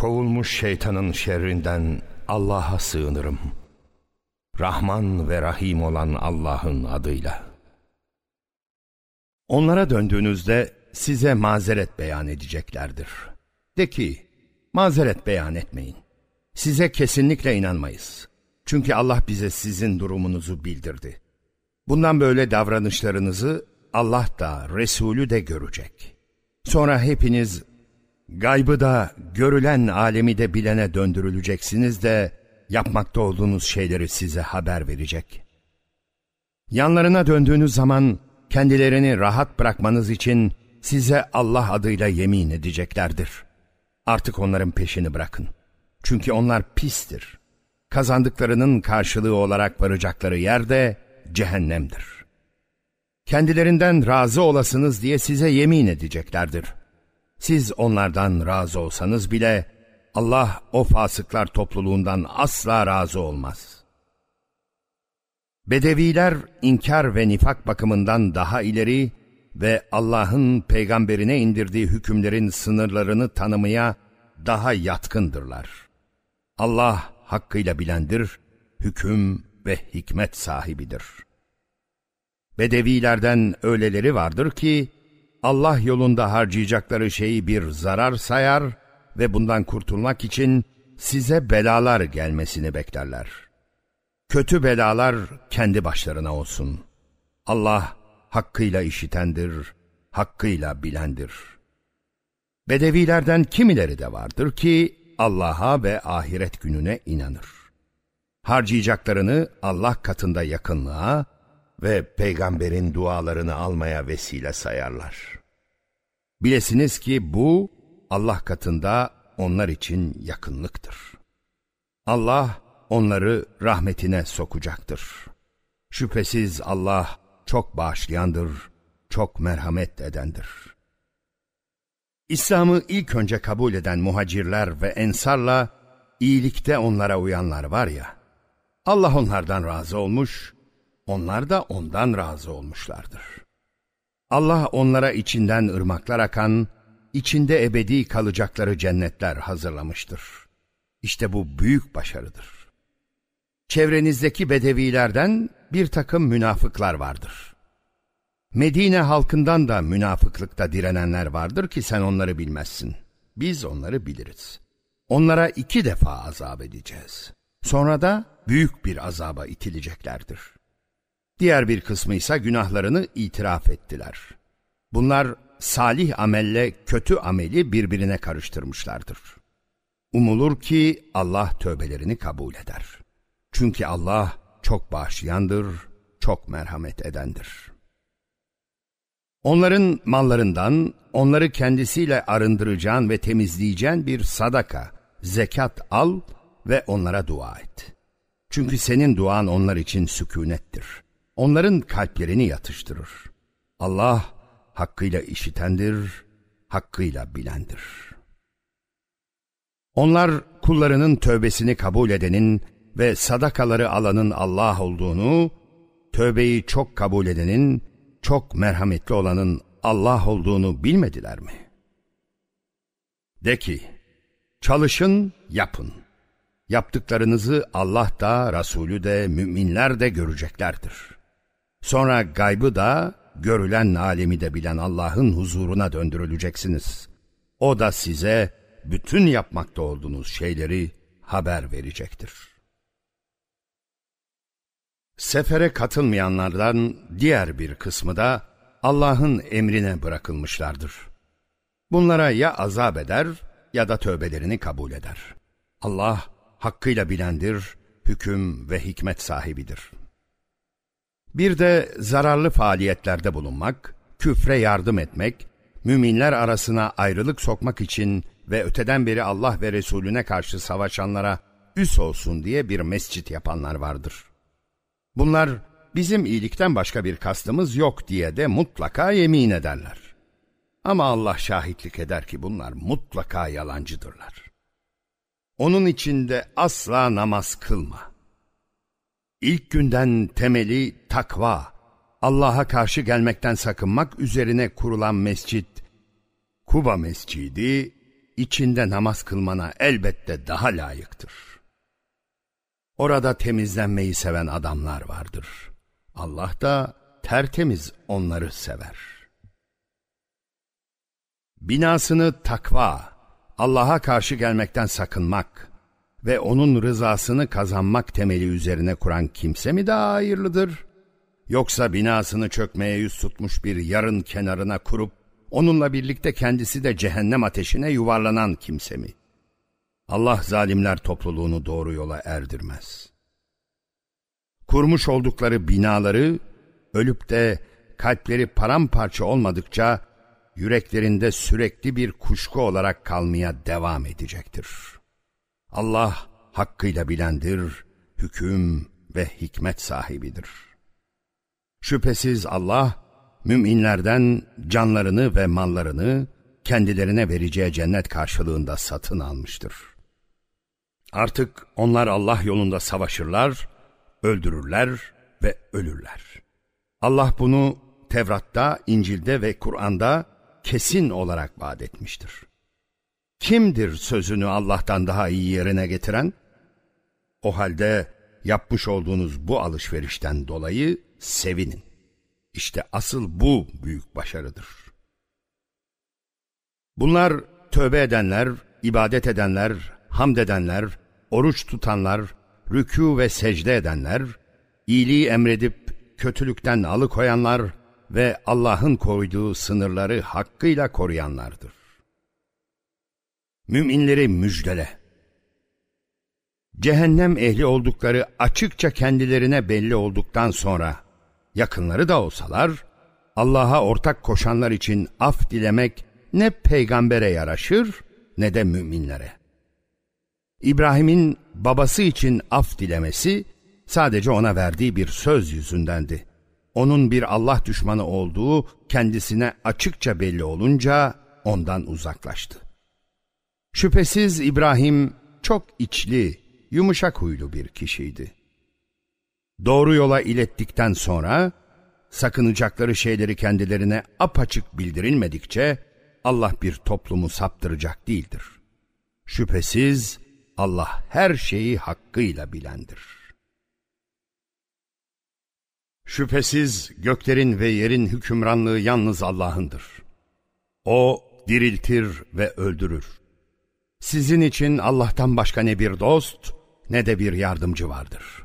Kovulmuş şeytanın şerrinden Allah'a sığınırım. Rahman ve Rahim olan Allah'ın adıyla. Onlara döndüğünüzde size mazeret beyan edeceklerdir. De ki, mazeret beyan etmeyin. Size kesinlikle inanmayız. Çünkü Allah bize sizin durumunuzu bildirdi. Bundan böyle davranışlarınızı Allah da Resulü de görecek. Sonra hepiniz gaybı da görülen alemi de bilene döndürüleceksiniz de yapmakta olduğunuz şeyleri size haber verecek. Yanlarına döndüğünüz zaman kendilerini rahat bırakmanız için size Allah adıyla yemin edeceklerdir. Artık onların peşini bırakın. Çünkü onlar pistir. Kazandıklarının karşılığı olarak varacakları yer de cehennemdir. Kendilerinden razı olasınız diye size yemin edeceklerdir. Siz onlardan razı olsanız bile Allah o fasıklar topluluğundan asla razı olmaz. Bedeviler inkar ve nifak bakımından daha ileri ve Allah'ın peygamberine indirdiği hükümlerin sınırlarını tanımaya daha yatkındırlar. Allah hakkıyla bilendir, hüküm ve hikmet sahibidir. Bedevilerden öyleleri vardır ki, Allah yolunda harcayacakları şeyi bir zarar sayar ve bundan kurtulmak için size belalar gelmesini beklerler. Kötü belalar kendi başlarına olsun. Allah hakkıyla işitendir, hakkıyla bilendir. Bedevilerden kimileri de vardır ki Allah'a ve ahiret gününe inanır. Harcayacaklarını Allah katında yakınlığa ve peygamberin dualarını almaya vesile sayarlar. Bilesiniz ki bu Allah katında onlar için yakınlıktır. Allah onları rahmetine sokacaktır. Şüphesiz Allah çok bağışlayandır, çok merhamet edendir. İslam'ı ilk önce kabul eden muhacirler ve ensarla iyilikte onlara uyanlar var ya, Allah onlardan razı olmuş, onlar da ondan razı olmuşlardır. Allah onlara içinden ırmaklar akan, içinde ebedi kalacakları cennetler hazırlamıştır. İşte bu büyük başarıdır. Çevrenizdeki bedevilerden bir takım münafıklar vardır. Medine halkından da münafıklıkta direnenler vardır ki sen onları bilmezsin. Biz onları biliriz. Onlara iki defa azap edeceğiz. Sonra da büyük bir azaba itileceklerdir. Diğer bir kısmı ise günahlarını itiraf ettiler. Bunlar salih amelle kötü ameli birbirine karıştırmışlardır. Umulur ki Allah tövbelerini kabul eder. Çünkü Allah çok bağışlayandır, çok merhamet edendir. Onların mallarından onları kendisiyle arındıracağın ve temizleyeceğin bir sadaka, zekat al ve onlara dua et. Çünkü senin duan onlar için sükunettir. Onların kalplerini yatıştırır. Allah hakkıyla işitendir, hakkıyla bilendir. Onlar kullarının tövbesini kabul edenin ve sadakaları alanın Allah olduğunu, tövbeyi çok kabul edenin, çok merhametli olanın Allah olduğunu bilmediler mi? De ki, çalışın, yapın. Yaptıklarınızı Allah da, Resulü de, müminler de göreceklerdir. Sonra gaybı da, görülen alemi de bilen Allah'ın huzuruna döndürüleceksiniz. O da size bütün yapmakta olduğunuz şeyleri haber verecektir. Sefere katılmayanlardan diğer bir kısmı da Allah'ın emrine bırakılmışlardır. Bunlara ya azap eder ya da tövbelerini kabul eder. Allah hakkıyla bilendir, hüküm ve hikmet sahibidir.'' Bir de zararlı faaliyetlerde bulunmak, küfre yardım etmek, müminler arasına ayrılık sokmak için ve öteden beri Allah ve Resulüne karşı savaşanlara üs olsun diye bir mescit yapanlar vardır. Bunlar bizim iyilikten başka bir kastımız yok diye de mutlaka yemin ederler. Ama Allah şahitlik eder ki bunlar mutlaka yalancıdırlar. Onun içinde asla namaz kılma. İlk günden temeli takva, Allah'a karşı gelmekten sakınmak üzerine kurulan mescit, Kuba Mescidi, içinde namaz kılmana elbette daha layıktır. Orada temizlenmeyi seven adamlar vardır. Allah da tertemiz onları sever. Binasını takva, Allah'a karşı gelmekten sakınmak ve onun rızasını kazanmak temeli üzerine kuran kimse mi daha hayırlıdır? Yoksa binasını çökmeye yüz tutmuş bir yarın kenarına kurup onunla birlikte kendisi de cehennem ateşine yuvarlanan kimse mi? Allah zalimler topluluğunu doğru yola erdirmez. Kurmuş oldukları binaları ölüp de kalpleri paramparça olmadıkça yüreklerinde sürekli bir kuşku olarak kalmaya devam edecektir. Allah hakkıyla bilendir, hüküm ve hikmet sahibidir. Şüphesiz Allah, müminlerden canlarını ve mallarını kendilerine vereceği cennet karşılığında satın almıştır. Artık onlar Allah yolunda savaşırlar, öldürürler ve ölürler. Allah bunu Tevrat'ta, İncil'de ve Kur'an'da kesin olarak vaat etmiştir. Kimdir sözünü Allah'tan daha iyi yerine getiren? O halde yapmış olduğunuz bu alışverişten dolayı sevinin. İşte asıl bu büyük başarıdır. Bunlar tövbe edenler, ibadet edenler, hamd edenler, oruç tutanlar, rükû ve secde edenler, iyiliği emredip kötülükten alıkoyanlar ve Allah'ın koyduğu sınırları hakkıyla koruyanlardır. Müminleri müjdele. Cehennem ehli oldukları açıkça kendilerine belli olduktan sonra, yakınları da olsalar, Allah'a ortak koşanlar için af dilemek ne peygambere yaraşır ne de müminlere. İbrahim'in babası için af dilemesi sadece ona verdiği bir söz yüzündendi. Onun bir Allah düşmanı olduğu kendisine açıkça belli olunca ondan uzaklaştı. Şüphesiz İbrahim çok içli, yumuşak huylu bir kişiydi. Doğru yola ilettikten sonra sakınacakları şeyleri kendilerine apaçık bildirilmedikçe Allah bir toplumu saptıracak değildir. Şüphesiz Allah her şeyi hakkıyla bilendir. Şüphesiz göklerin ve yerin hükümranlığı yalnız Allah'ındır. O diriltir ve öldürür. Sizin için Allah'tan başka ne bir dost ne de bir yardımcı vardır.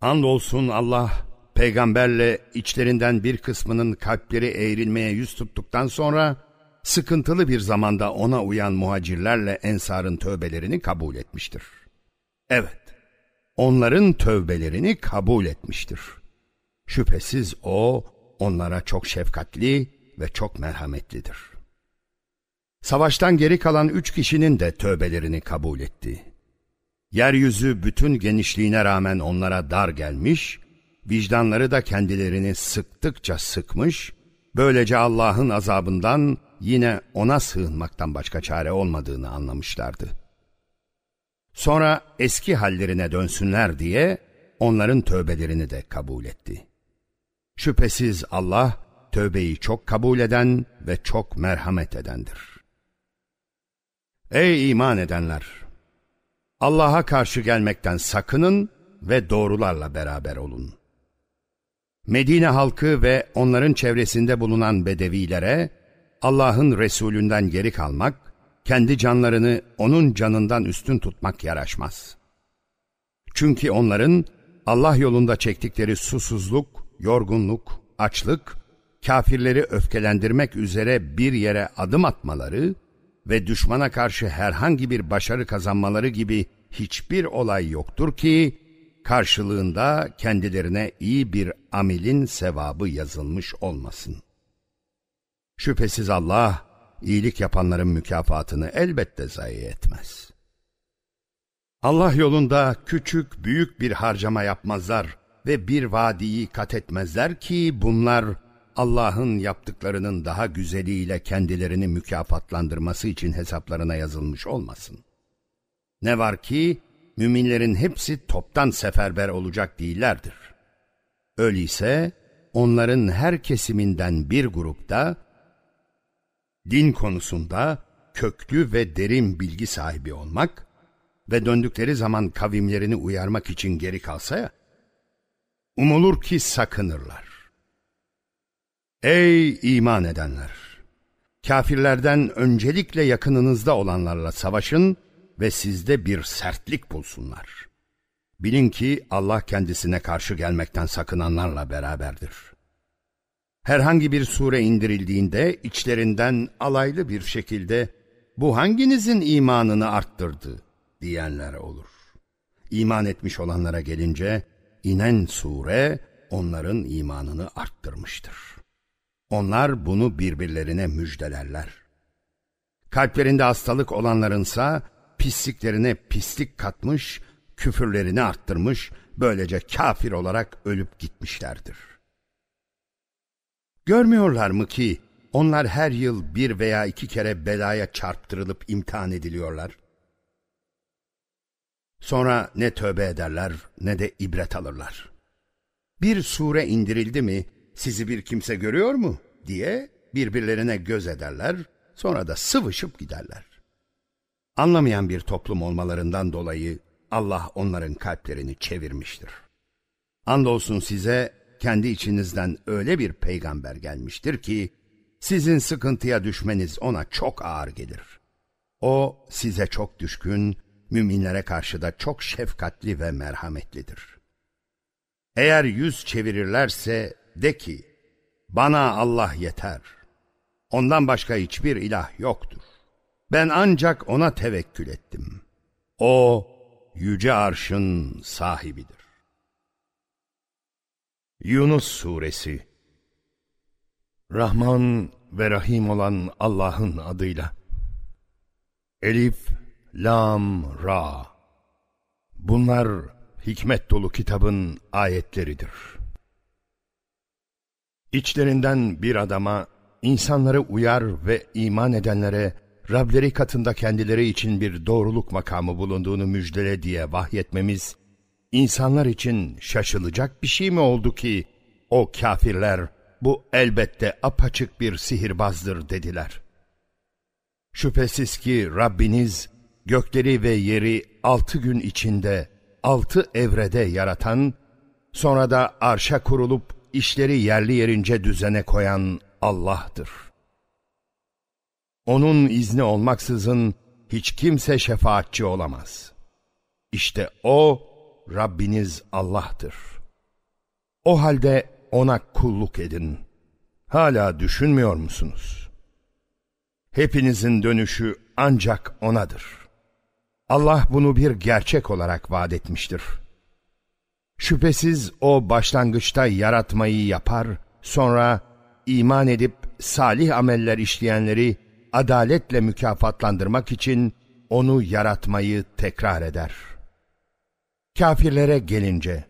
Andolsun Allah peygamberle içlerinden bir kısmının kalpleri eğrilmeye yüz tuttuktan sonra sıkıntılı bir zamanda ona uyan muhacirlerle ensarın tövbelerini kabul etmiştir. Evet, onların tövbelerini kabul etmiştir. Şüphesiz o, onlara çok şefkatli ve çok merhametlidir. Savaştan geri kalan üç kişinin de tövbelerini kabul etti. Yeryüzü bütün genişliğine rağmen onlara dar gelmiş, vicdanları da kendilerini sıktıkça sıkmış, böylece Allah'ın azabından yine ona sığınmaktan başka çare olmadığını anlamışlardı. Sonra eski hallerine dönsünler diye onların tövbelerini de kabul etti. Şüphesiz Allah tövbeyi çok kabul eden ve çok merhamet edendir. Ey iman edenler! Allah'a karşı gelmekten sakının ve doğrularla beraber olun. Medine halkı ve onların çevresinde bulunan bedevilere Allah'ın Resulünden geri kalmak, kendi canlarını onun canından üstün tutmak yaraşmaz. Çünkü onların Allah yolunda çektikleri susuzluk, yorgunluk, açlık, kafirleri öfkelendirmek üzere bir yere adım atmaları ve düşmana karşı herhangi bir başarı kazanmaları gibi hiçbir olay yoktur ki, karşılığında kendilerine iyi bir amilin sevabı yazılmış olmasın.'' Şüphesiz Allah, iyilik yapanların mükafatını elbette zayi etmez. Allah yolunda küçük büyük bir harcama yapmazlar ve bir vadiyi kat etmezler ki bunlar Allah'ın yaptıklarının daha güzeliyle kendilerini mükafatlandırması için hesaplarına yazılmış olmasın. Ne var ki müminlerin hepsi toptan seferber olacak değillerdir. Öyleyse onların her kesiminden bir grupta din konusunda köklü ve derin bilgi sahibi olmak ve döndükleri zaman kavimlerini uyarmak için geri kalsa ya, umulur ki sakınırlar. Ey iman edenler! Kafirlerden öncelikle yakınınızda olanlarla savaşın ve sizde bir sertlik bulsunlar. Bilin ki Allah kendisine karşı gelmekten sakınanlarla beraberdir. Herhangi bir sure indirildiğinde içlerinden alaylı bir şekilde bu hanginizin imanını arttırdı diyenler olur. İman etmiş olanlara gelince inen sure onların imanını arttırmıştır. Onlar bunu birbirlerine müjdelerler. Kalplerinde hastalık olanlarınsa pisliklerine pislik katmış, küfürlerini arttırmış, böylece kafir olarak ölüp gitmişlerdir. Görmüyorlar mı ki onlar her yıl bir veya iki kere belaya çarptırılıp imtihan ediliyorlar? Sonra ne tövbe ederler ne de ibret alırlar. Bir sure indirildi mi sizi bir kimse görüyor mu diye birbirlerine göz ederler sonra da sıvışıp giderler. Anlamayan bir toplum olmalarından dolayı Allah onların kalplerini çevirmiştir. Andolsun size kendi içinizden öyle bir peygamber gelmiştir ki sizin sıkıntıya düşmeniz ona çok ağır gelir. O size çok düşkün, müminlere karşı da çok şefkatli ve merhametlidir. Eğer yüz çevirirlerse de ki, bana Allah yeter. Ondan başka hiçbir ilah yoktur. Ben ancak ona tevekkül ettim. O, yüce arşın sahibidir. Yunus Suresi Rahman ve Rahim olan Allah'ın adıyla. Elif, Lam, Ra. Bunlar hikmet dolu kitabın ayetleridir. İçlerinden bir adama, insanları uyar ve iman edenlere Rableri katında kendileri için bir doğruluk makamı bulunduğunu müjdele diye vahyetmemiz, insanlar için şaşılacak bir şey mi oldu ki o kafirler bu elbette apaçık bir sihirbazdır dediler. Şüphesiz ki Rabbiniz gökleri ve yeri altı gün içinde altı evrede yaratan, sonra da arşa kurulup işleri yerli yerince düzene koyan Allah'tır. Onun izni olmaksızın hiç kimse şefaatçi olamaz. İşte O, Rabbiniz Allah'tır. O halde O'na kulluk edin. Hala düşünmüyor musunuz? Hepinizin dönüşü ancak O'nadır. Allah bunu bir gerçek olarak vaat etmiştir. Şüphesiz O başlangıçta yaratmayı yapar, sonra iman edip salih ameller işleyenleri adaletle mükafatlandırmak için onu yaratmayı tekrar eder. Kafirlere gelince,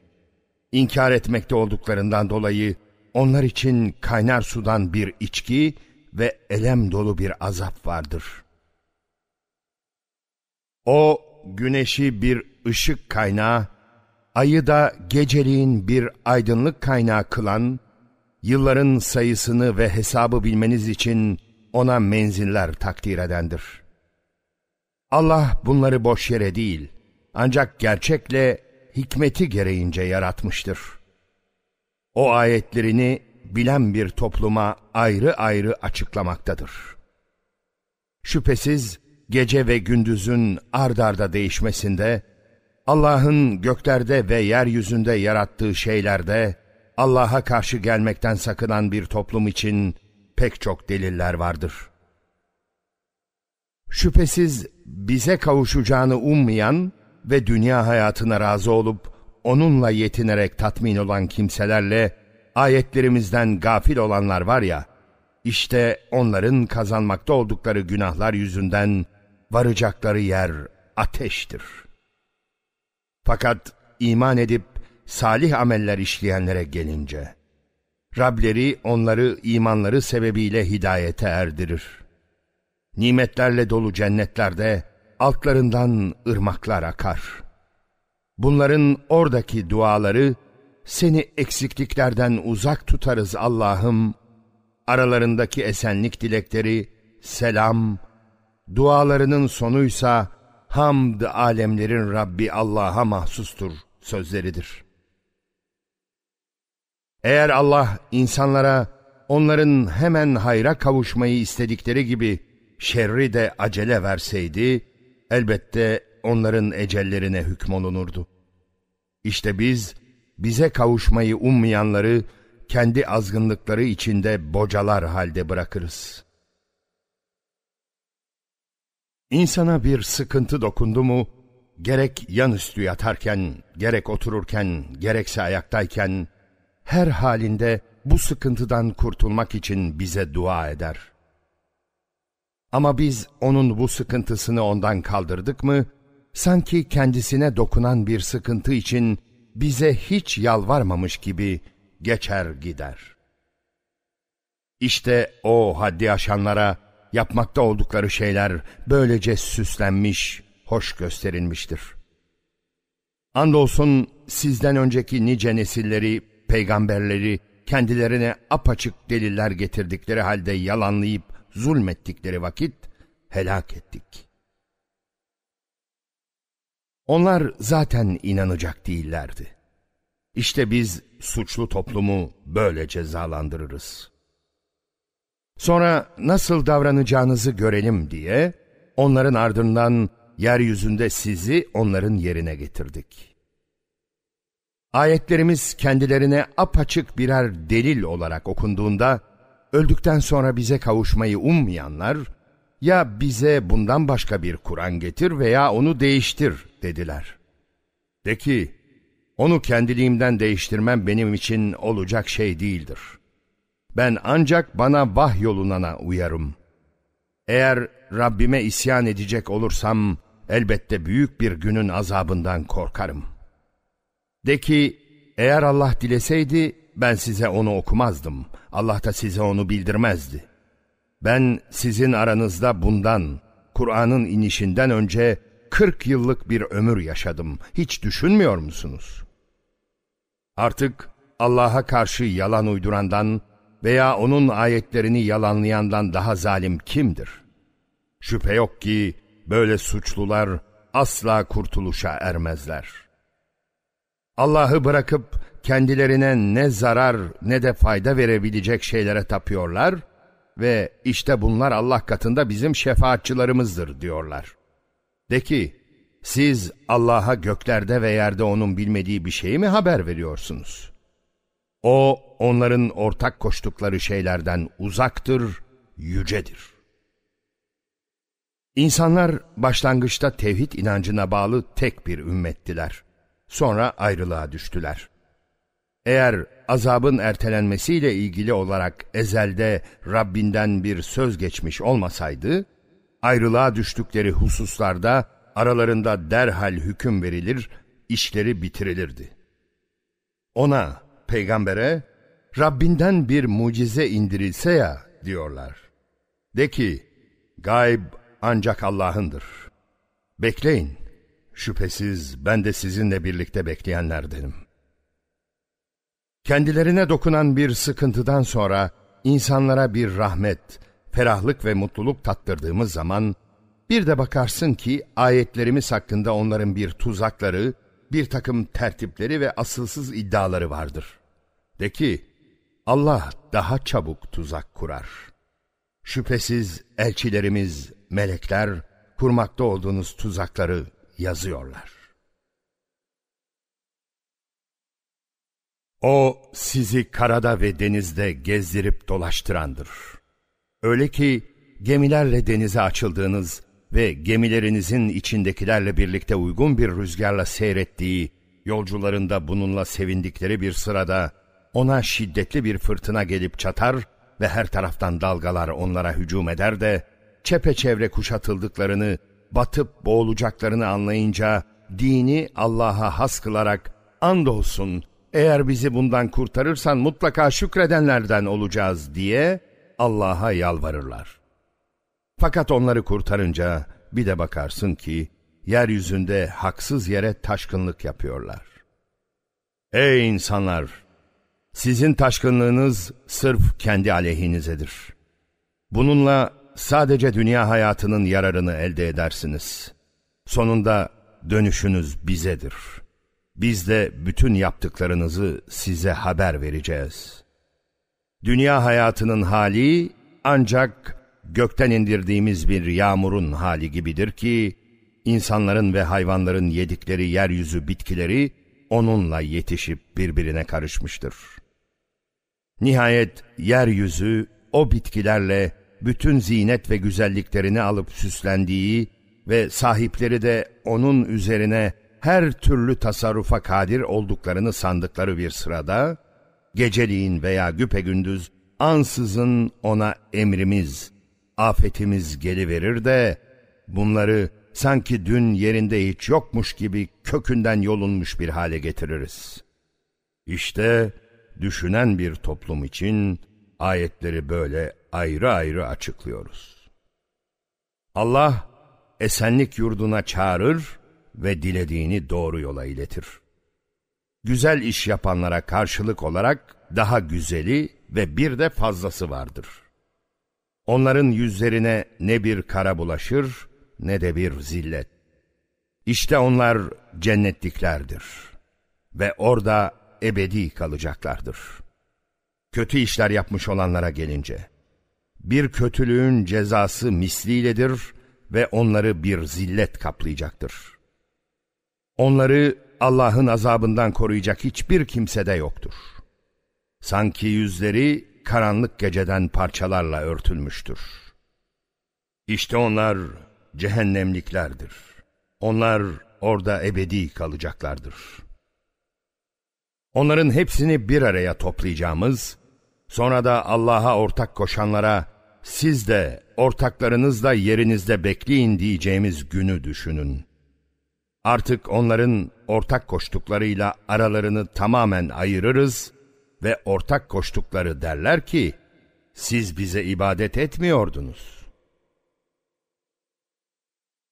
inkar etmekte olduklarından dolayı onlar için kaynar sudan bir içki ve elem dolu bir azap vardır. O güneşi bir ışık kaynağı, ayı da geceliğin bir aydınlık kaynağı kılan, yılların sayısını ve hesabı bilmeniz için ona menziller takdir edendir. Allah bunları boş yere değil, ancak gerçekle hikmeti gereğince yaratmıştır. O ayetlerini bilen bir topluma ayrı ayrı açıklamaktadır. Şüphesiz gece ve gündüzün ard arda değişmesinde, Allah'ın göklerde ve yeryüzünde yarattığı şeylerde, Allah'a karşı gelmekten sakınan bir toplum için pek çok deliller vardır. Şüphesiz bize kavuşacağını ummayan ve dünya hayatına razı olup onunla yetinerek tatmin olan kimselerle ayetlerimizden gafil olanlar var ya, işte onların kazanmakta oldukları günahlar yüzünden varacakları yer ateştir. Fakat iman edip salih ameller işleyenlere gelince, Rableri onları imanları sebebiyle hidayete erdirir. Nimetlerle dolu cennetlerde altlarından ırmaklar akar. Bunların oradaki duaları, seni eksikliklerden uzak tutarız Allah'ım, aralarındaki esenlik dilekleri, selam, dualarının sonuysa hamd alemlerin Rabbi Allah'a mahsustur sözleridir. Eğer Allah insanlara onların hemen hayra kavuşmayı istedikleri gibi şerri de acele verseydi, elbette onların ecellerine hükmolunurdu. İşte biz, bize kavuşmayı ummayanları, kendi azgınlıkları içinde bocalar halde bırakırız. İnsana bir sıkıntı dokundu mu, gerek yanüstü yatarken, gerek otururken, gerekse ayaktayken, her halinde bu sıkıntıdan kurtulmak için bize dua eder. Ama biz onun bu sıkıntısını ondan kaldırdık mı, sanki kendisine dokunan bir sıkıntı için bize hiç yalvarmamış gibi geçer gider. İşte o haddi aşanlara yapmakta oldukları şeyler böylece süslenmiş, hoş gösterilmiştir. Andolsun sizden önceki nice nesilleri, peygamberleri kendilerine apaçık deliller getirdikleri halde yalanlayıp zulmettikleri vakit helak ettik. Onlar zaten inanacak değillerdi. İşte biz suçlu toplumu böyle cezalandırırız. Sonra nasıl davranacağınızı görelim diye onların ardından yeryüzünde sizi onların yerine getirdik. Ayetlerimiz kendilerine apaçık birer delil olarak okunduğunda, öldükten sonra bize kavuşmayı ummayanlar, ya bize bundan başka bir Kur'an getir veya onu değiştir dediler. De ki, onu kendiliğimden değiştirmem benim için olacak şey değildir. Ben ancak bana vahyolunana uyarım. Eğer Rabbime isyan edecek olursam, elbette büyük bir günün azabından korkarım. De ki, eğer Allah dileseydi, ben size onu okumazdım. Allah da size onu bildirmezdi. Ben sizin aranızda bundan, Kur'an'ın inişinden önce 40 yıllık bir ömür yaşadım. Hiç düşünmüyor musunuz? Artık Allah'a karşı yalan uydurandan veya onun ayetlerini yalanlayandan daha zalim kimdir? Şüphe yok ki böyle suçlular asla kurtuluşa ermezler. Allah'ı bırakıp kendilerine ne zarar ne de fayda verebilecek şeylere tapıyorlar ve işte bunlar Allah katında bizim şefaatçılarımızdır diyorlar. De ki, siz Allah'a göklerde ve yerde onun bilmediği bir şeyi mi haber veriyorsunuz? O, onların ortak koştukları şeylerden uzaktır, yücedir. İnsanlar başlangıçta tevhid inancına bağlı tek bir ümmettiler. Sonra ayrılığa düştüler. Eğer azabın ertelenmesiyle ilgili olarak ezelde Rabbinden bir söz geçmiş olmasaydı, ayrılığa düştükleri hususlarda aralarında derhal hüküm verilir, işleri bitirilirdi. Ona, peygambere, Rabbinden bir mucize indirilse ya diyorlar. De ki, gayb ancak Allah'ındır. Bekleyin, şüphesiz ben de sizinle birlikte bekleyenlerdenim. Kendilerine dokunan bir sıkıntıdan sonra insanlara bir rahmet, ferahlık ve mutluluk tattırdığımız zaman bir de bakarsın ki ayetlerimiz hakkında onların bir tuzakları, bir takım tertipleri ve asılsız iddiaları vardır. De ki, Allah daha çabuk tuzak kurar. Şüphesiz elçilerimiz, melekler, kurmakta olduğunuz tuzakları yazıyorlar. O sizi karada ve denizde gezdirip dolaştırandır. Öyle ki gemilerle denize açıldığınız ve gemilerinizin içindekilerle birlikte uygun bir rüzgarla seyrettiği, yolcularında bununla sevindikleri bir sırada ona şiddetli bir fırtına gelip çatar ve her taraftan dalgalar onlara hücum eder de çepeçevre kuşatıldıklarını, batıp boğulacaklarını anlayınca dini Allah'a has kılarak andolsun eğer bizi bundan kurtarırsan mutlaka şükredenlerden olacağız diye Allah'a yalvarırlar. Fakat onları kurtarınca bir de bakarsın ki yeryüzünde haksız yere taşkınlık yapıyorlar. Ey insanlar! Sizin taşkınlığınız sırf kendi aleyhinizedir. Bununla sadece dünya hayatının yararını elde edersiniz. Sonunda dönüşünüz bizedir. Biz de bütün yaptıklarınızı size haber vereceğiz. Dünya hayatının hali ancak gökten indirdiğimiz bir yağmurun hali gibidir ki, insanların ve hayvanların yedikleri yeryüzü bitkileri onunla yetişip birbirine karışmıştır. Nihayet yeryüzü o bitkilerle bütün zinet ve güzelliklerini alıp süslendiği ve sahipleri de onun üzerine her türlü tasarrufa kadir olduklarını sandıkları bir sırada, geceliğin veya güpegündüz ansızın ona emrimiz, afetimiz geliverir de, bunları sanki dün yerinde hiç yokmuş gibi kökünden yolunmuş bir hale getiririz. İşte düşünen bir toplum için ayetleri böyle ayrı ayrı açıklıyoruz. Allah esenlik yurduna çağırır ve dilediğini doğru yola iletir. Güzel iş yapanlara karşılık olarak daha güzeli ve bir de fazlası vardır. Onların yüzlerine ne bir kara bulaşır ne de bir zillet. İşte onlar cennetliklerdir ve orada ebedi kalacaklardır. Kötü işler yapmış olanlara gelince, bir kötülüğün cezası misliyledir ve onları bir zillet kaplayacaktır. Onları Allah'ın azabından koruyacak hiçbir kimse de yoktur. Sanki yüzleri karanlık geceden parçalarla örtülmüştür. İşte onlar cehennemliklerdir. Onlar orada ebedi kalacaklardır. Onların hepsini bir araya toplayacağımız, sonra da Allah'a ortak koşanlara, siz de ortaklarınızla yerinizde bekleyin diyeceğimiz günü düşünün. Artık onların ortak koştuklarıyla aralarını tamamen ayırırız ve ortak koştukları derler ki, siz bize ibadet etmiyordunuz.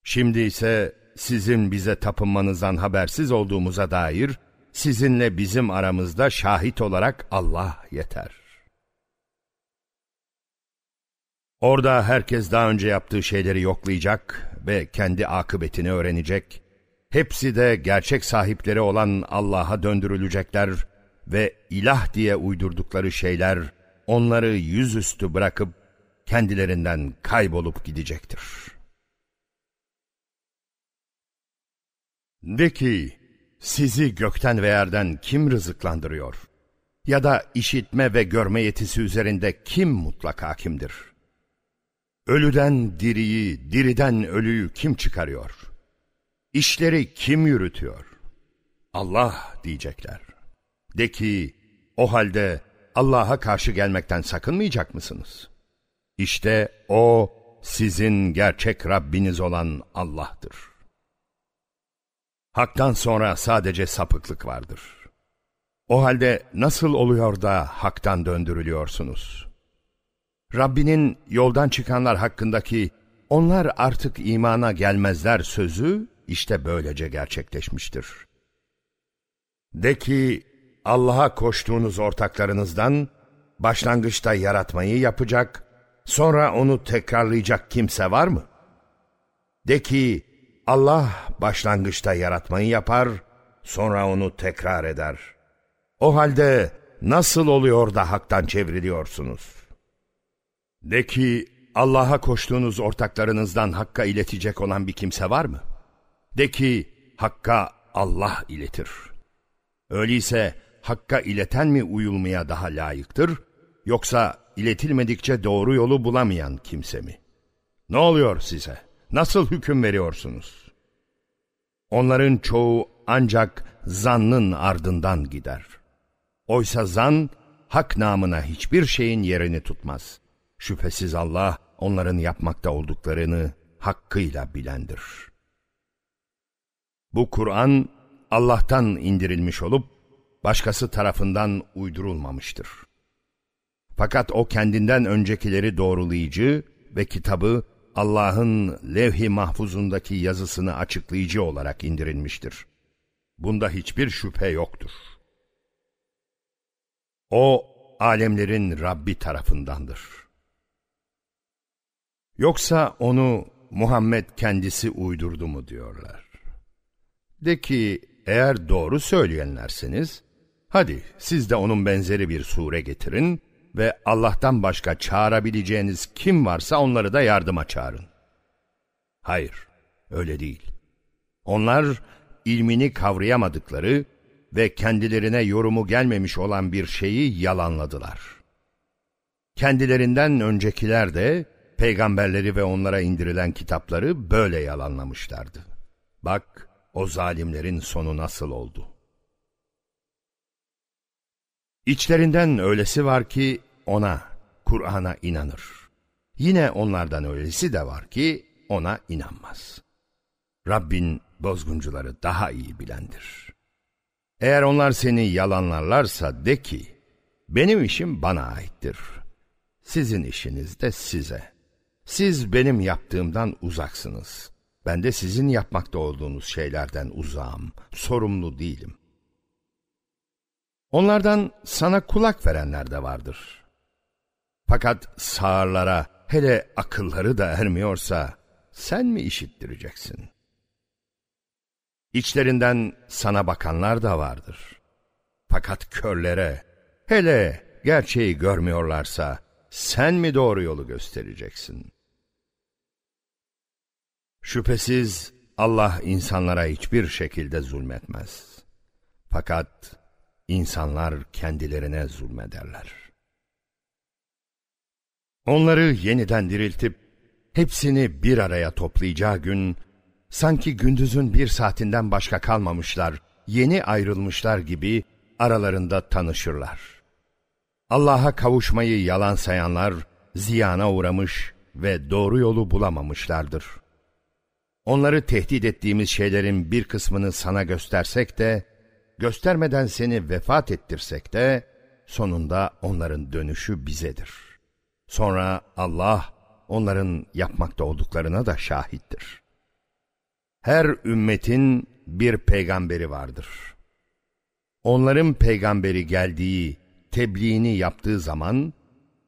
Şimdi ise sizin bize tapınmanızdan habersiz olduğumuza dair, sizinle bizim aramızda şahit olarak Allah yeter. Orada herkes daha önce yaptığı şeyleri yoklayacak ve kendi akıbetini öğrenecek. Hepsi de gerçek sahipleri olan Allah'a döndürülecekler ve ilah diye uydurdukları şeyler onları yüzüstü bırakıp kendilerinden kaybolup gidecektir. De ki, sizi gökten ve yerden kim rızıklandırıyor? Ya da işitme ve görme yetisi üzerinde kim mutlak hakimdir? Ölüden diriyi, diriden ölüyü kim çıkarıyor? İşleri kim yürütüyor? Allah diyecekler. De ki, o halde Allah'a karşı gelmekten sakınmayacak mısınız? İşte O, sizin gerçek Rabbiniz olan Allah'tır. Hak'tan sonra sadece sapıklık vardır. O halde nasıl oluyor da Hak'tan döndürülüyorsunuz? Rabbinin yoldan çıkanlar hakkındaki onlar artık imana gelmezler sözü işte böylece gerçekleşmiştir. De ki Allah'a koştuğunuz ortaklarınızdan başlangıçta yaratmayı yapacak, sonra onu tekrarlayacak kimse var mı? De ki Allah başlangıçta yaratmayı yapar, sonra onu tekrar eder. O halde nasıl oluyor da haktan çevriliyorsunuz? De ki Allah'a koştuğunuz ortaklarınızdan hakka iletecek olan bir kimse var mı? De ki hakka Allah iletir. Öyleyse hakka ileten mi uyulmaya daha layıktır, yoksa iletilmedikçe doğru yolu bulamayan kimse mi? Ne oluyor size? Nasıl hüküm veriyorsunuz? Onların çoğu ancak zannın ardından gider. Oysa zan, hak namına hiçbir şeyin yerini tutmaz. Şüphesiz Allah, onların yapmakta olduklarını hakkıyla bilendir. Bu Kur'an, Allah'tan indirilmiş olup, başkası tarafından uydurulmamıştır. Fakat o kendinden öncekileri doğrulayıcı ve kitabı Allah'ın levh-i mahfuzundaki yazısını açıklayıcı olarak indirilmiştir. Bunda hiçbir şüphe yoktur. O, alemlerin Rabbi tarafındandır. Yoksa onu Muhammed kendisi uydurdu mu diyorlar. De ki eğer doğru söyleyenlerseniz, hadi siz de onun benzeri bir sure getirin ve Allah'tan başka çağırabileceğiniz kim varsa onları da yardıma çağırın. Hayır, öyle değil. Onlar ilmini kavrayamadıkları ve kendilerine yorumu gelmemiş olan bir şeyi yalanladılar. Kendilerinden öncekiler de peygamberleri ve onlara indirilen kitapları böyle yalanlamışlardı. Bak o zalimlerin sonu nasıl oldu. İçlerinden öylesi var ki ona, Kur'an'a inanır. Yine onlardan öylesi de var ki ona inanmaz. Rabbin bozguncuları daha iyi bilendir. Eğer onlar seni yalanlarlarsa de ki, benim işim bana aittir. Sizin işiniz de size. Siz benim yaptığımdan uzaksınız. Ben de sizin yapmakta olduğunuz şeylerden uzağım, sorumlu değilim. Onlardan sana kulak verenler de vardır. Fakat sağırlara, hele akılları da ermiyorsa, sen mi işittireceksin? İçlerinden sana bakanlar da vardır. Fakat körlere, hele gerçeği görmüyorlarsa, sen mi doğru yolu göstereceksin? Şüphesiz Allah insanlara hiçbir şekilde zulmetmez. Fakat insanlar kendilerine zulmederler. Onları yeniden diriltip hepsini bir araya toplayacağı gün sanki gündüzün bir saatinden başka kalmamışlar, yeni ayrılmışlar gibi aralarında tanışırlar. Allah'a kavuşmayı yalan sayanlar ziyana uğramış ve doğru yolu bulamamışlardır. Onları tehdit ettiğimiz şeylerin bir kısmını sana göstersek de, göstermeden seni vefat ettirsek de, sonunda onların dönüşü bizedir. Sonra Allah, onların yapmakta olduklarına da şahittir. Her ümmetin bir peygamberi vardır. Onların peygamberi geldiği, tebliğini yaptığı zaman,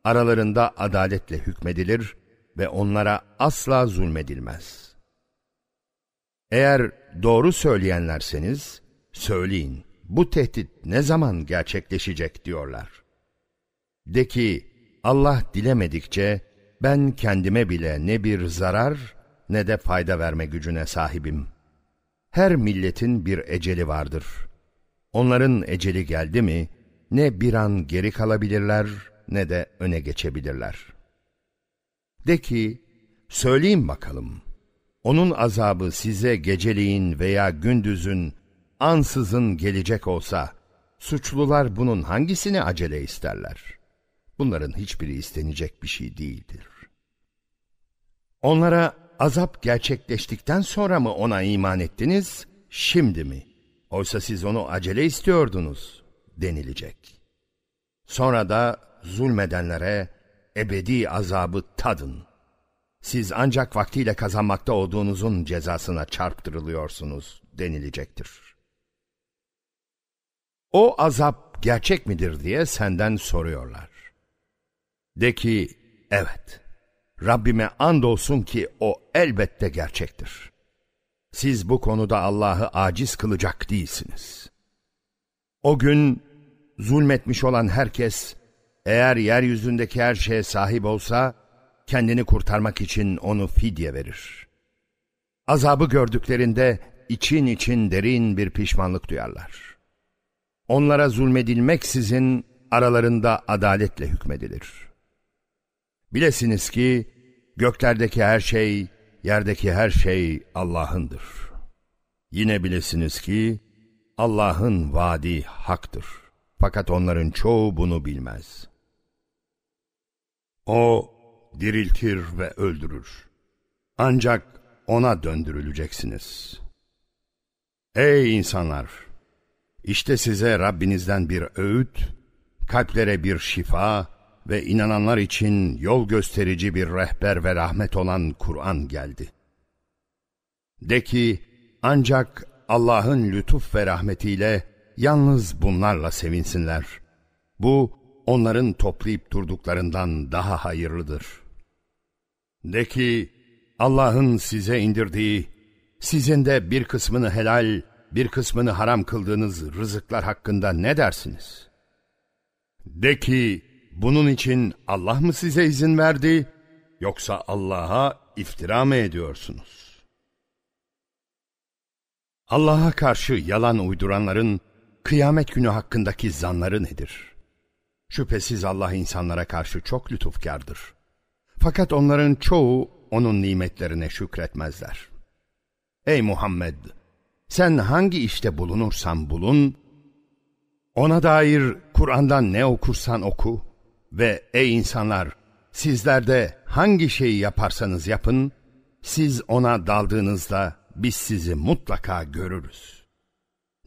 aralarında adaletle hükmedilir ve onlara asla zulmedilmez. Eğer doğru söyleyenlerseniz, söyleyin, bu tehdit ne zaman gerçekleşecek diyorlar. De ki, Allah dilemedikçe, ben kendime bile ne bir zarar ne de fayda verme gücüne sahibim. Her milletin bir eceli vardır. Onların eceli geldi mi, ne bir an geri kalabilirler ne de öne geçebilirler. De ki, söyleyin bakalım, onun azabı size geceliğin veya gündüzün ansızın gelecek olsa, suçlular bunun hangisini acele isterler? Bunların hiçbiri istenecek bir şey değildir. Onlara azap gerçekleştikten sonra mı ona iman ettiniz, şimdi mi? Oysa siz onu acele istiyordunuz denilecek. Sonra da zulmedenlere ebedi azabı tadın. Siz ancak vaktiyle kazanmakta olduğunuzun cezasına çarptırılıyorsunuz denilecektir. O azap gerçek midir diye senden soruyorlar. De ki, evet, Rabbime andolsun ki o elbette gerçektir. Siz bu konuda Allah'ı aciz kılacak değilsiniz. O gün zulmetmiş olan herkes, eğer yeryüzündeki her şeye sahip olsa, kendini kurtarmak için onu fidye verir. Azabı gördüklerinde için için derin bir pişmanlık duyarlar. Onlara zulmedilmeksizin aralarında adaletle hükmedilir. Bilesiniz ki göklerdeki her şey, yerdeki her şey Allah'ındır. Yine bilesiniz ki Allah'ın vaadi haktır. Fakat onların çoğu bunu bilmez. O diriltir ve öldürür. Ancak ona döndürüleceksiniz. Ey insanlar! İşte size Rabbinizden bir öğüt, kalplere bir şifa ve inananlar için yol gösterici bir rehber ve rahmet olan Kur'an geldi. De ki, ancak Allah'ın lütuf ve rahmetiyle yalnız bunlarla sevinsinler. Bu, onların toplayıp durduklarından daha hayırlıdır. De ki, Allah'ın size indirdiği, sizin de bir kısmını helal, bir kısmını haram kıldığınız rızıklar hakkında ne dersiniz? De ki, bunun için Allah mı size izin verdi, yoksa Allah'a iftira mı ediyorsunuz? Allah'a karşı yalan uyduranların, kıyamet günü hakkındaki zanları nedir? Şüphesiz Allah insanlara karşı çok lütufkardır. Fakat onların çoğu onun nimetlerine şükretmezler. Ey Muhammed! Sen hangi işte bulunursan bulun, ona dair Kur'an'dan ne okursan oku ve ey insanlar! Sizler de hangi şeyi yaparsanız yapın, siz ona daldığınızda biz sizi mutlaka görürüz.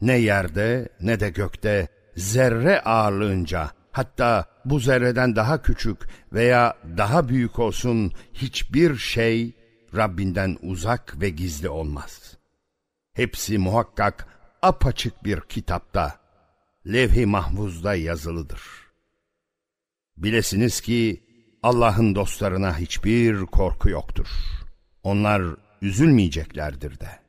Ne yerde ne de gökte zerre ağırlığınca hatta bu zerreden daha küçük veya daha büyük olsun hiçbir şey Rabbinden uzak ve gizli olmaz. Hepsi muhakkak apaçık bir kitapta, levh-i mahfuzda yazılıdır. Bilesiniz ki Allah'ın dostlarına hiçbir korku yoktur. Onlar üzülmeyeceklerdir de.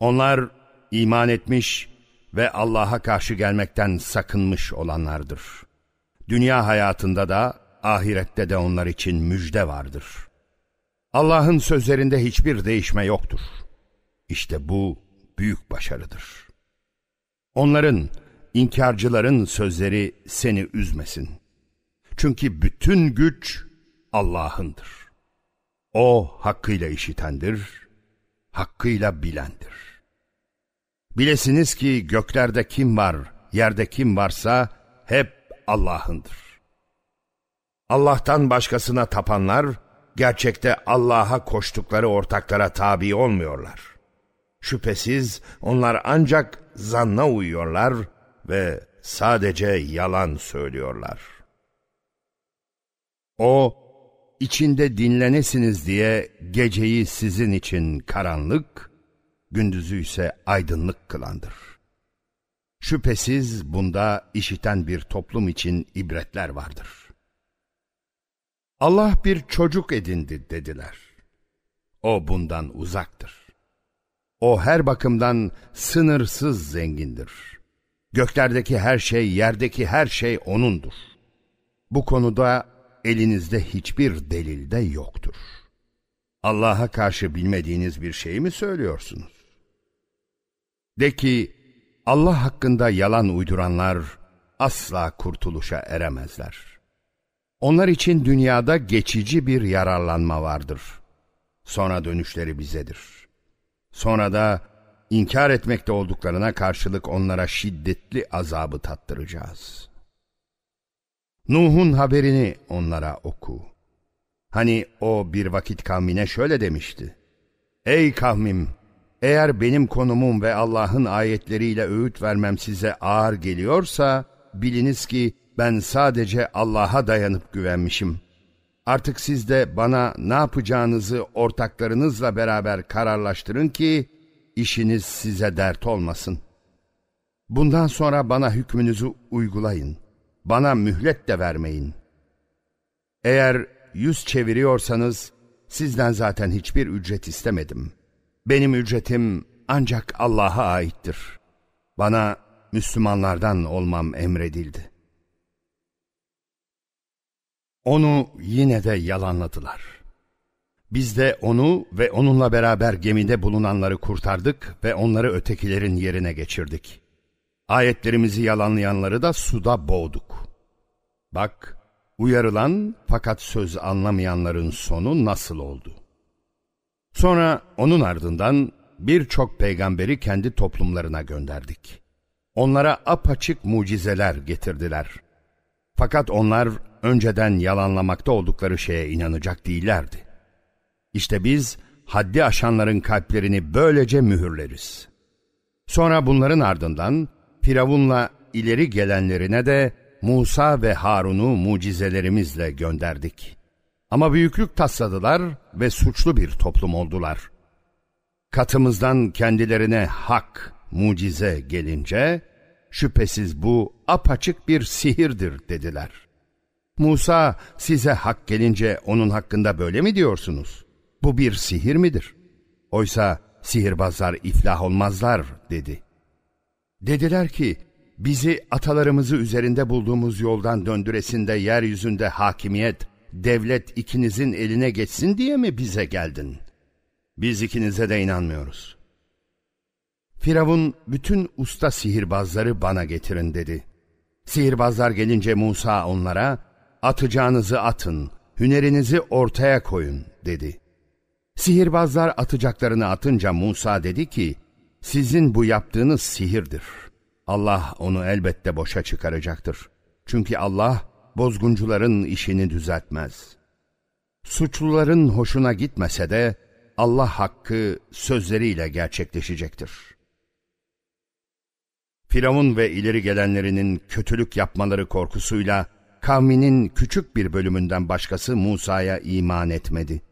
Onlar iman etmiş ve Allah'a karşı gelmekten sakınmış olanlardır. Dünya hayatında da ahirette de onlar için müjde vardır. Allah'ın sözlerinde hiçbir değişme yoktur. İşte bu büyük başarıdır. Onların, inkarcıların sözleri seni üzmesin. Çünkü bütün güç Allah'ındır. O hakkıyla işitendir, hakkıyla bilendir. Bilesiniz ki göklerde kim var, yerde kim varsa hep Allah'ındır. Allah'tan başkasına tapanlar, gerçekte Allah'a koştukları ortaklara tabi olmuyorlar. Şüphesiz onlar ancak zanna uyuyorlar ve sadece yalan söylüyorlar. O, içinde dinlenesiniz diye geceyi sizin için karanlık, gündüzü ise aydınlık kılandır. Şüphesiz bunda işiten bir toplum için ibretler vardır. Allah bir çocuk edindi dediler. O bundan uzaktır. O her bakımdan sınırsız zengindir. Göklerdeki her şey, yerdeki her şey O'nundur. Bu konuda elinizde hiçbir delil de yoktur. Allah'a karşı bilmediğiniz bir şey mi söylüyorsunuz? De ki, Allah hakkında yalan uyduranlar asla kurtuluşa eremezler. Onlar için dünyada geçici bir yararlanma vardır. Sonra dönüşleri bizedir. Sonra da inkar etmekte olduklarına karşılık onlara şiddetli azabı tattıracağız. Nuh'un haberini onlara oku. Hani o bir vakit kavmine şöyle demişti. Ey kavmim! Eğer benim konumum ve Allah'ın ayetleriyle öğüt vermem size ağır geliyorsa, biliniz ki ben sadece Allah'a dayanıp güvenmişim. Artık siz de bana ne yapacağınızı ortaklarınızla beraber kararlaştırın ki, işiniz size dert olmasın. Bundan sonra bana hükmünüzü uygulayın. Bana mühlet de vermeyin. Eğer yüz çeviriyorsanız, sizden zaten hiçbir ücret istemedim.'' Benim ücretim ancak Allah'a aittir. Bana Müslümanlardan olmam emredildi. Onu yine de yalanladılar. Biz de onu ve onunla beraber gemide bulunanları kurtardık ve onları ötekilerin yerine geçirdik. Ayetlerimizi yalanlayanları da suda boğduk. Bak, uyarılan fakat söz anlamayanların sonu nasıl oldu? Sonra onun ardından birçok peygamberi kendi toplumlarına gönderdik. Onlara apaçık mucizeler getirdiler. Fakat onlar önceden yalanlamakta oldukları şeye inanacak değillerdi. İşte biz haddi aşanların kalplerini böylece mühürleriz. Sonra bunların ardından Firavun'la ileri gelenlerine de Musa ve Harun'u mucizelerimizle gönderdik.'' Ama büyüklük tasladılar ve suçlu bir toplum oldular. Katımızdan kendilerine hak, mucize gelince, şüphesiz bu apaçık bir sihirdir dediler. Musa size hak gelince onun hakkında böyle mi diyorsunuz? Bu bir sihir midir? Oysa sihirbazlar iflah olmazlar dedi. Dediler ki bizi atalarımızı üzerinde bulduğumuz yoldan döndüresinde yeryüzünde hakimiyet, devlet ikinizin eline geçsin diye mi bize geldin? Biz ikinize de inanmıyoruz. Firavun bütün usta sihirbazları bana getirin dedi. Sihirbazlar gelince Musa onlara atacağınızı atın, hünerinizi ortaya koyun dedi. Sihirbazlar atacaklarını atınca Musa dedi ki, sizin bu yaptığınız sihirdir. Allah onu elbette boşa çıkaracaktır. Çünkü Allah bozguncuların işini düzeltmez. Suçluların hoşuna gitmese de Allah hakkı sözleriyle gerçekleşecektir. Firavun ve ileri gelenlerinin kötülük yapmaları korkusuyla kavminin küçük bir bölümünden başkası Musa'ya iman etmedi.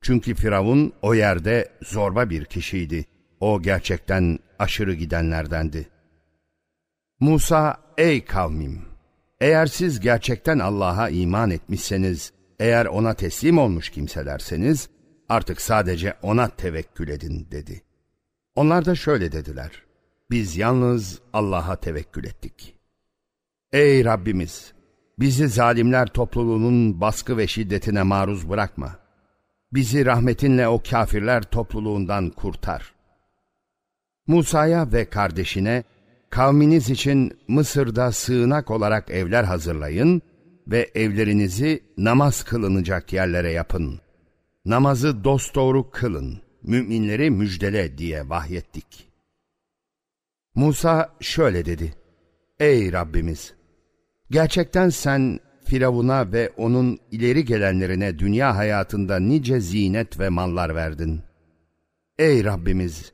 Çünkü Firavun o yerde zorba bir kişiydi. O gerçekten aşırı gidenlerdendi. Musa, ey kavmim! Eğer siz gerçekten Allah'a iman etmişseniz, eğer ona teslim olmuş kimselerseniz, artık sadece ona tevekkül edin dedi. Onlar da şöyle dediler. Biz yalnız Allah'a tevekkül ettik. Ey Rabbimiz! Bizi zalimler topluluğunun baskı ve şiddetine maruz bırakma. Bizi rahmetinle o kafirler topluluğundan kurtar. Musa'ya ve kardeşine, kavminiz için Mısır'da sığınak olarak evler hazırlayın ve evlerinizi namaz kılınacak yerlere yapın. Namazı dosdoğru kılın, müminleri müjdele diye vahyettik. Musa şöyle dedi, Ey Rabbimiz! Gerçekten sen Firavun'a ve onun ileri gelenlerine dünya hayatında nice zinet ve mallar verdin. Ey Rabbimiz!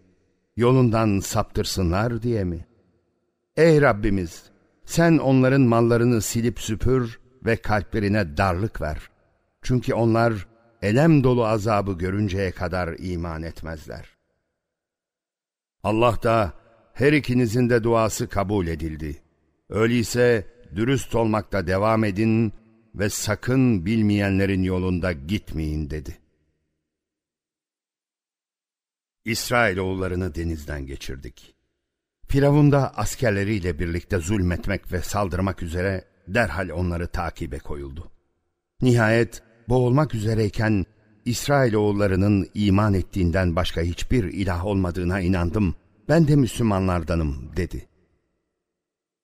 Yolundan saptırsınlar diye mi? Ey Rabbimiz! Sen onların mallarını silip süpür ve kalplerine darlık ver. Çünkü onlar elem dolu azabı görünceye kadar iman etmezler. Allah da her ikinizin de duası kabul edildi. Öyleyse dürüst olmakta devam edin ve sakın bilmeyenlerin yolunda gitmeyin dedi. İsrailoğullarını denizden geçirdik. Firavun da askerleriyle birlikte zulmetmek ve saldırmak üzere derhal onları takibe koyuldu. Nihayet boğulmak üzereyken İsrailoğullarının iman ettiğinden başka hiçbir ilah olmadığına inandım, ben de Müslümanlardanım dedi.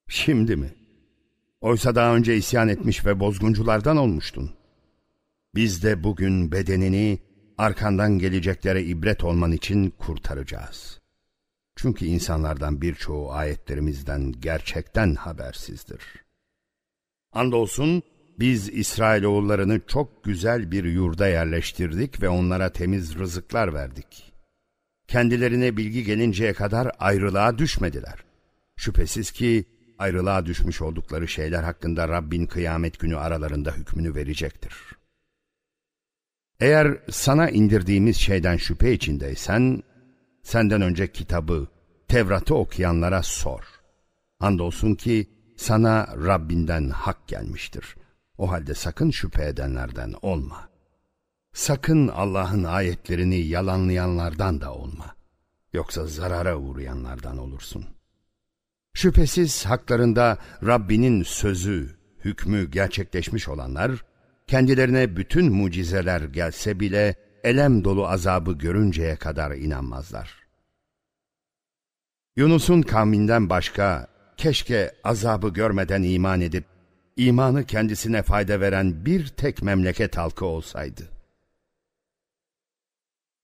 Şimdi mi? Oysa daha önce isyan etmiş ve bozgunculardan olmuştun. Biz de bugün bedenini arkandan geleceklere ibret olman için kurtaracağız. Çünkü insanlardan birçoğu ayetlerimizden gerçekten habersizdir. Andolsun biz İsrailoğullarını çok güzel bir yurda yerleştirdik ve onlara temiz rızıklar verdik. Kendilerine bilgi gelinceye kadar ayrılığa düşmediler. Şüphesiz ki ayrılığa düşmüş oldukları şeyler hakkında Rabbin kıyamet günü aralarında hükmünü verecektir. Eğer sana indirdiğimiz şeyden şüphe içindeysen, senden önce kitabı, Tevrat'ı okuyanlara sor. Andolsun ki sana Rabbinden hak gelmiştir. O halde sakın şüphe edenlerden olma. Sakın Allah'ın ayetlerini yalanlayanlardan da olma. Yoksa zarara uğrayanlardan olursun.'' Şüphesiz haklarında Rabbinin sözü, hükmü gerçekleşmiş olanlar, kendilerine bütün mucizeler gelse bile elem dolu azabı görünceye kadar inanmazlar. Yunus'un kavminden başka, keşke azabı görmeden iman edip, imanı kendisine fayda veren bir tek memleket halkı olsaydı.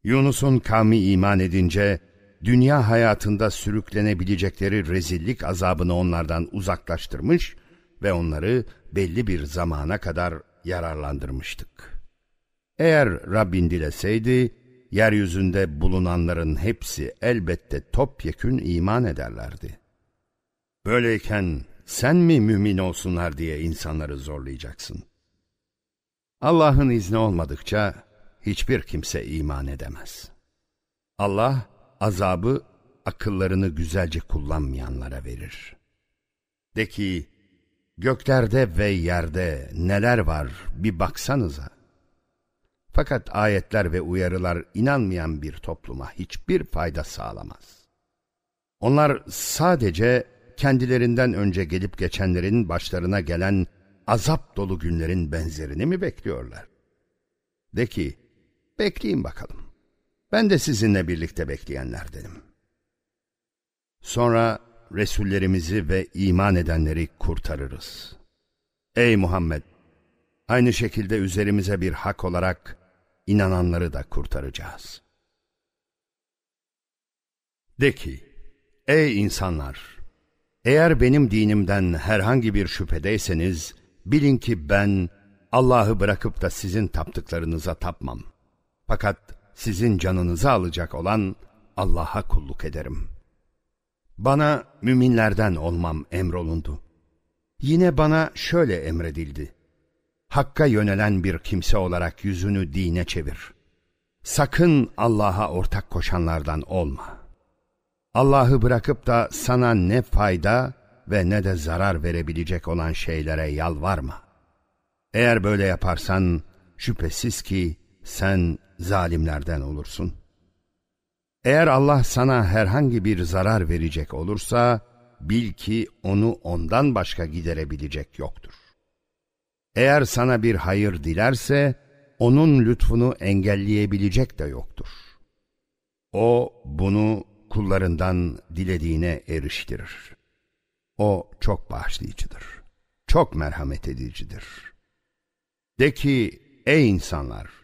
Yunus'un kavmi iman edince, dünya hayatında sürüklenebilecekleri rezillik azabını onlardan uzaklaştırmış ve onları belli bir zamana kadar yararlandırmıştık. Eğer Rabbin dileseydi, yeryüzünde bulunanların hepsi elbette topyekün iman ederlerdi. Böyleyken sen mi mümin olsunlar diye insanları zorlayacaksın? Allah'ın izni olmadıkça hiçbir kimse iman edemez. Allah, azabı akıllarını güzelce kullanmayanlara verir. De ki, Göklerde ve yerde neler var bir baksanıza. Fakat ayetler ve uyarılar inanmayan bir topluma hiçbir fayda sağlamaz. Onlar sadece kendilerinden önce gelip geçenlerin başlarına gelen azap dolu günlerin benzerini mi bekliyorlar? De ki, bekleyin bakalım. Ben de sizinle birlikte bekleyenlerdenim. Sonra Resullerimizi ve iman edenleri kurtarırız. Ey Muhammed! Aynı şekilde üzerimize bir hak olarak inananları da kurtaracağız. De ki, ey insanlar! Eğer benim dinimden herhangi bir şüphedeyseniz, bilin ki ben Allah'ı bırakıp da sizin taptıklarınıza tapmam. Fakat sizin canınızı alacak olan Allah'a kulluk ederim. Bana müminlerden olmam emrolundu. Yine bana şöyle emredildi. Hakka yönelen bir kimse olarak yüzünü dine çevir. Sakın Allah'a ortak koşanlardan olma. Allah'ı bırakıp da sana ne fayda ve ne de zarar verebilecek olan şeylere yalvarma. Eğer böyle yaparsan şüphesiz ki sen zalimlerden olursun. Eğer Allah sana herhangi bir zarar verecek olursa, bil ki onu ondan başka giderebilecek yoktur. Eğer sana bir hayır dilerse, onun lütfunu engelleyebilecek de yoktur. O bunu kullarından dilediğine eriştirir. O çok bağışlayıcıdır. Çok merhamet edicidir. De ki, ey insanlar!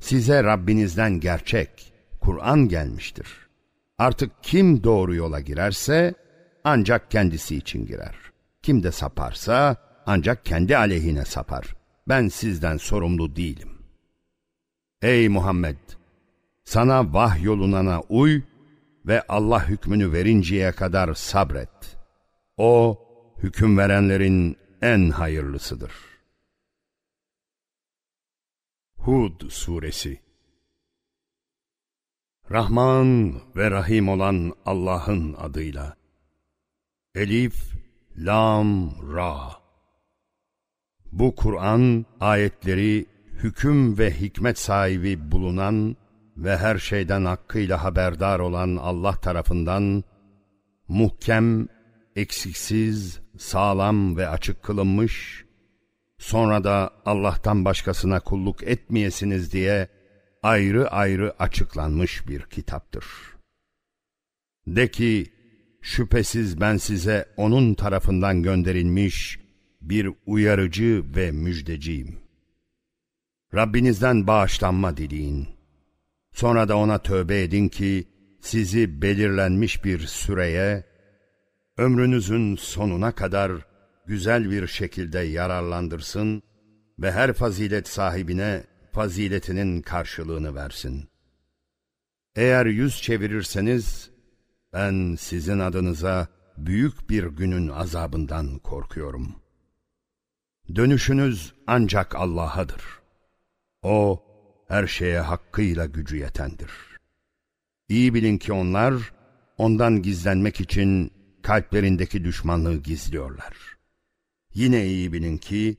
Size Rabbinizden gerçek, Kur'an gelmiştir. Artık kim doğru yola girerse, ancak kendisi için girer. Kim de saparsa, ancak kendi aleyhine sapar. Ben sizden sorumlu değilim. Ey Muhammed! Sana vahyolunana uy ve Allah hükmünü verinceye kadar sabret. O, hüküm verenlerin en hayırlısıdır. Hud Suresi Rahman ve Rahim olan Allah'ın adıyla. Elif, Lam, Ra. Bu Kur'an ayetleri hüküm ve hikmet sahibi bulunan ve her şeyden hakkıyla haberdar olan Allah tarafından muhkem, eksiksiz, sağlam ve açık kılınmış, sonra da Allah'tan başkasına kulluk etmeyesiniz diye ayrı ayrı açıklanmış bir kitaptır. De ki, şüphesiz ben size onun tarafından gönderilmiş bir uyarıcı ve müjdeciyim. Rabbinizden bağışlanma dileyin. Sonra da ona tövbe edin ki sizi belirlenmiş bir süreye, ömrünüzün sonuna kadar güzel bir şekilde yararlandırsın ve her fazilet sahibine faziletinin karşılığını versin. Eğer yüz çevirirseniz, ben sizin adınıza büyük bir günün azabından korkuyorum. Dönüşünüz ancak Allah'adır. O, her şeye hakkıyla gücü yetendir. İyi bilin ki onlar, ondan gizlenmek için kalplerindeki düşmanlığı gizliyorlar. Yine iyi bilin ki,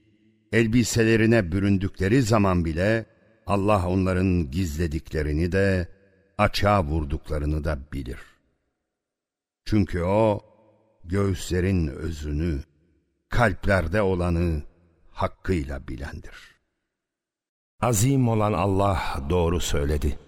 elbiselerine büründükleri zaman bile Allah onların gizlediklerini de açığa vurduklarını da bilir. Çünkü o göğüslerin özünü, kalplerde olanı hakkıyla bilendir. Azim olan Allah doğru söyledi.